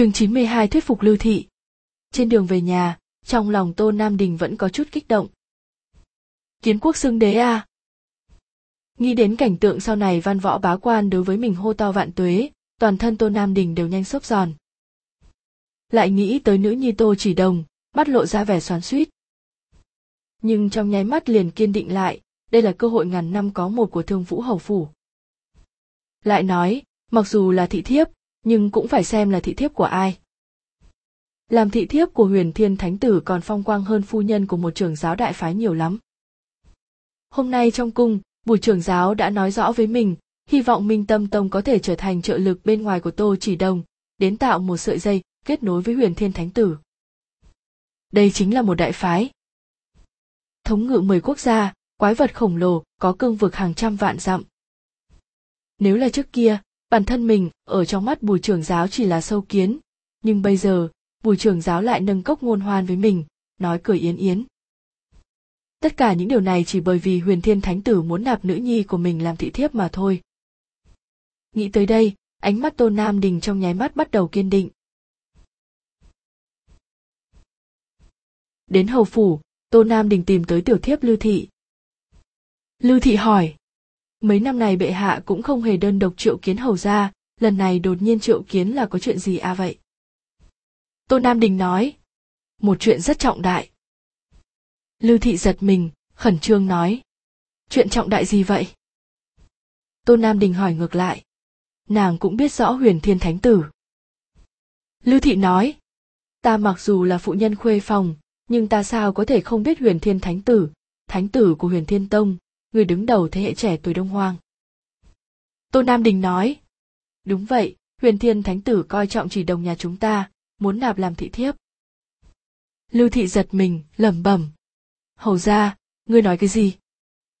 chương 92 thuyết phục Lưu Thị. Trên đường về nhà, trong lòng Tô Nam Đình vẫn có chút kích động. Kiến quốc xưng đế à? Nghĩ đến cảnh tượng sau này văn võ bá quan đối với mình hô to vạn tuế, toàn thân Tô Nam Đình đều nhanh xốp giòn. Lại nghĩ tới nữ nhi Tô Chỉ Đồng, mắt lộ ra vẻ xoắn suýt Nhưng trong nháy mắt liền kiên định lại, đây là cơ hội ngàn năm có một của thương vũ hầu phủ. Lại nói, mặc dù là thị thiếp, nhưng cũng phải xem là thị thiếp của ai. Làm thị thiếp của huyền thiên thánh tử còn phong quang hơn phu nhân của một trưởng giáo đại phái nhiều lắm. Hôm nay trong cung, bùi trưởng giáo đã nói rõ với mình, hy vọng Minh Tâm Tông có thể trở thành trợ lực bên ngoài của Tô Chỉ Đồng, đến tạo một sợi dây kết nối với huyền thiên thánh tử. Đây chính là một đại phái. Thống ngự 10 quốc gia, quái vật khổng lồ, có cương vực hàng trăm vạn dặm. Nếu là trước kia, bản thân mình, ở trong mắt bùi trưởng giáo chỉ là sâu kiến. Nhưng bây giờ, bùi trưởng giáo lại nâng cốc ngôn hoan với mình, nói cười yến yến. Tất cả những điều này chỉ bởi vì huyền thiên thánh tử muốn nạp nữ nhi của mình làm thị thiếp mà thôi. Nghĩ tới đây, ánh mắt tô nam đình trong nháy mắt bắt đầu kiên định. Đến hầu phủ tô nam đình tìm tới tiểu thiếp lưu thị. Lưu thị hỏi mấy năm này bệ hạ cũng không hề đơn độc triệu kiến hầu ra lần này đột nhiên triệu kiến là có chuyện gì à vậy? Tôn nam đình nói, một chuyện rất trọng đại. Lưu thị giật mình, khẩn trương nói, chuyện trọng đại gì vậy? Tôn nam đình hỏi ngược lại, nàng cũng biết rõ huyền thiên thánh tử. Lưu thị nói, ta mặc dù là phụ nhân khuê phòng, nhưng ta sao có thể không biết huyền thiên thánh tử thánh tử của huyền thiên tông? Người đứng đầu thế hệ trẻ tuổi đông hoang tô nam đình nói, đúng vậy, huyền thiên thánh tử coi trọng chỉ đồng nhà chúng ta, muốn nạp làm thị thiếp. Lưu thị giật mình, lẩm bẩm, hầu ra, ngươi nói cái gì?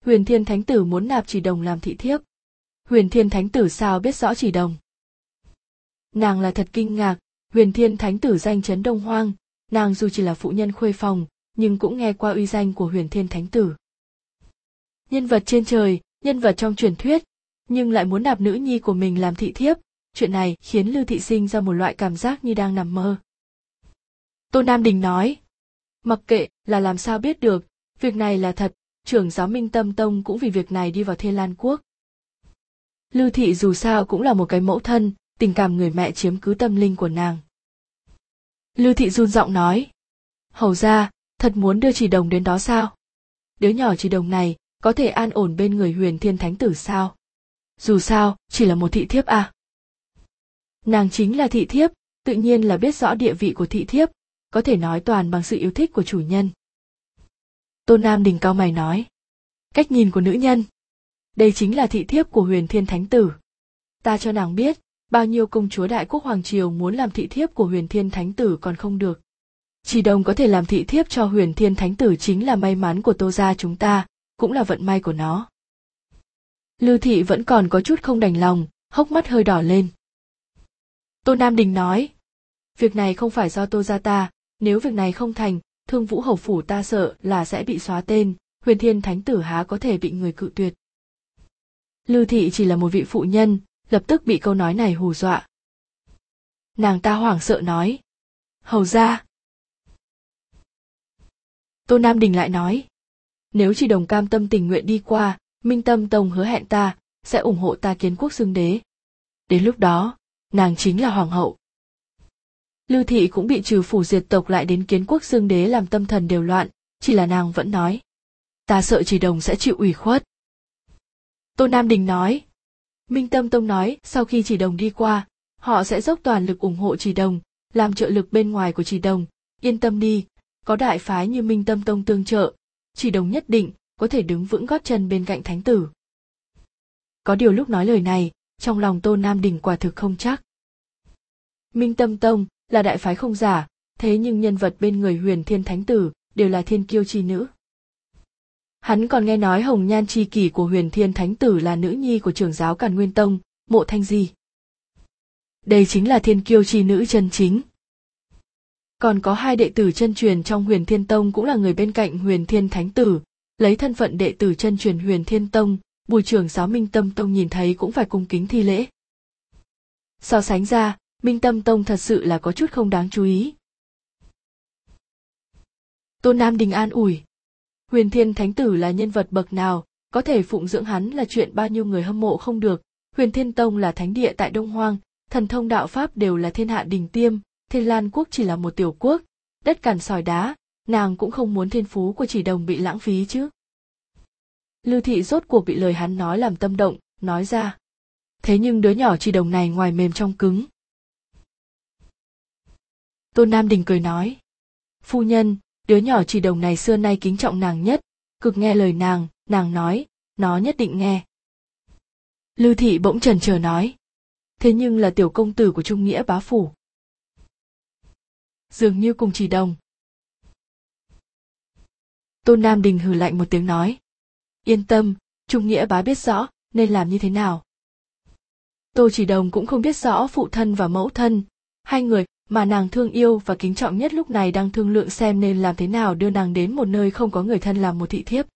Huyền thiên thánh tử muốn nạp chỉ đồng làm thị thiếp. Huyền thiên thánh tử sao biết rõ chỉ đồng? Nàng là thật kinh ngạc, huyền thiên thánh tử danh chấn đông hoang, nàng dù chỉ là phụ nhân khuê phòng, nhưng cũng nghe qua uy danh của huyền thiên thánh tử nhân vật trên trời, nhân vật trong truyền thuyết, nhưng lại muốn đạp nữ nhi của mình làm thị thiếp. Chuyện này khiến lưu thị sinh ra một loại cảm giác như đang nằm mơ. Tô nam đình nói, mặc kệ là làm sao biết được, việc này là thật, trưởng giáo minh tâm tông cũng vì việc này đi vào thiên lan quốc. Lưu thị dù sao cũng là một cái mẫu thân, tình cảm người mẹ chiếm cứ tâm linh của nàng. Lưu thị run giọng nói, hầu ra, thật muốn đưa chỉ đồng đến đó sao? Đứa nhỏ chỉ đồng này có thể an ổn bên người huyền thiên thánh tử sao? Dù sao, chỉ là một thị thiếp à? Nàng chính là thị thiếp, tự nhiên là biết rõ địa vị của thị thiếp, có thể nói toàn bằng sự yêu thích của chủ nhân. Tôn nam đình cao mày nói, cách nhìn của nữ nhân. Đây chính là thị thiếp của huyền thiên thánh tử. Ta cho nàng biết, bao nhiêu công chúa đại quốc hoàng triều muốn làm thị thiếp của huyền thiên thánh tử còn không được. Chỉ đồng có thể làm thị thiếp cho huyền thiên thánh tử chính là may mắn của tô gia chúng ta cũng là vận may của nó. Lưu thị vẫn còn có chút không đành lòng, hốc mắt hơi đỏ lên. Tô nam đình nói, việc này không phải do tô gia ta, nếu việc này không thành, thương vũ hầu phủ ta sợ là sẽ bị xóa tên, huyền thiên thánh tử há có thể bị người cự tuyệt. Lưu thị chỉ là một vị phụ nhân, lập tức bị câu nói này hù dọa. Nàng ta hoảng sợ nói, hầu ra tô nam đình lại nói nếu chỉ đồng cam tâm tình nguyện đi qua, minh tâm tông hứa hẹn ta sẽ ủng hộ ta kiến quốc xưng đế. Đến lúc đó, nàng chính là hoàng hậu. Lưu thị cũng bị trừ phủ diệt tộc lại đến kiến quốc xưng đế làm tâm thần đều loạn, chỉ là nàng vẫn nói, ta sợ chỉ đồng sẽ chịu ủy khuất. Tô nam đình nói, minh tâm tông nói, sau khi chỉ đồng đi qua, họ sẽ dốc toàn lực ủng hộ chỉ đồng, làm trợ lực bên ngoài của chỉ đồng. Yên tâm đi, có đại phái như minh tâm tông tương trợ chỉ đồng nhất định, có thể đứng vững gót chân bên cạnh thánh tử. Có điều lúc nói lời này, trong lòng tôn nam đình quả thực không chắc. Minh tâm tông là đại phái không giả, thế nhưng nhân vật bên người huyền thiên thánh tử đều là thiên kiêu chi nữ. Hắn còn nghe nói hồng nhan chi kỷ của huyền thiên thánh tử là nữ nhi của trưởng giáo càn nguyên tông, mộ thanh di. Đây chính là thiên kiêu chi nữ chân chính còn có hai đệ tử chân truyền trong huyền thiên tông cũng là người bên cạnh huyền thiên thánh tử. Lấy thân phận đệ tử chân truyền huyền thiên tông, bùi trưởng giáo minh tâm tông nhìn thấy cũng phải cung kính thi lễ. So sánh ra, minh tâm tông thật sự là có chút không đáng chú ý. Tôn nam đình an ủi. Huyền thiên thánh tử là nhân vật bậc nào, có thể phụng dưỡng hắn là chuyện bao nhiêu người hâm mộ không được. Huyền thiên tông là thánh địa tại đông hoang, thần thông đạo pháp đều là thiên hạ đình tiêm thiên lan quốc chỉ là một tiểu quốc, đất cằn sỏi đá, nàng cũng không muốn thiên phú của chỉ đồng bị lãng phí chứ. Lưu thị rốt cuộc bị lời hắn nói làm tâm động, nói ra. Thế nhưng đứa nhỏ chỉ đồng này ngoài mềm trong cứng. Tôn nam đình cười nói. Phu nhân, đứa nhỏ chỉ đồng này xưa nay kính trọng nàng nhất, cực nghe lời nàng nàng nói, nó nhất định nghe. Lưu thị bỗng trần chờ nói. Thế nhưng là tiểu công tử của trung nghĩa bá phủ dường như cùng chỉ đồng. Tôn nam đình hừ lạnh một tiếng nói, yên tâm, trung nghĩa bá biết rõ nên làm như thế nào. Tô chỉ đồng cũng không biết rõ phụ thân và mẫu thân, hai người mà nàng thương yêu và kính trọng nhất lúc này đang thương lượng xem nên làm thế nào đưa nàng đến một nơi không có người thân làm một thị thiếp.